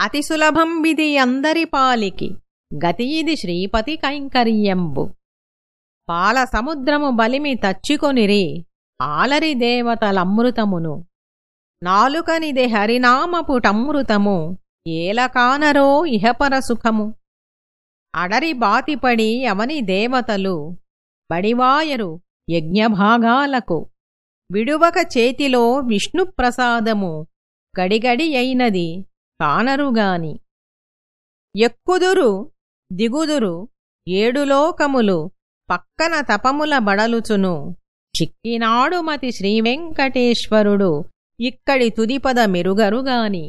అతి సులభం విధి అందరి పాలికి. గతి ఇది శ్రీపతి కైంకర్యంబు. పాల సముద్రము బలిమి తచ్చికొనిరి ఆలరి దేవతలమృతమును. నాలుకనిది హరినామపుటమృతము ఏలకానరో ఇహపర సుఖము అడరి బాతిపడి అవని దేవతలు బడివాయరు యజ్ఞభాగాలకు. విడువక చేతిలో విష్ణుప్రసాదము గడిగడి అయినది కానరుగాని ఎక్కుదురు దిగుదురు ఏడులోకములు పక్కన తపముల బడలుచును. చిక్కినాడు మతి శ్రీవెంకటేశ్వరుడు ఇక్కడి తుదిపద మెరుగరుగాని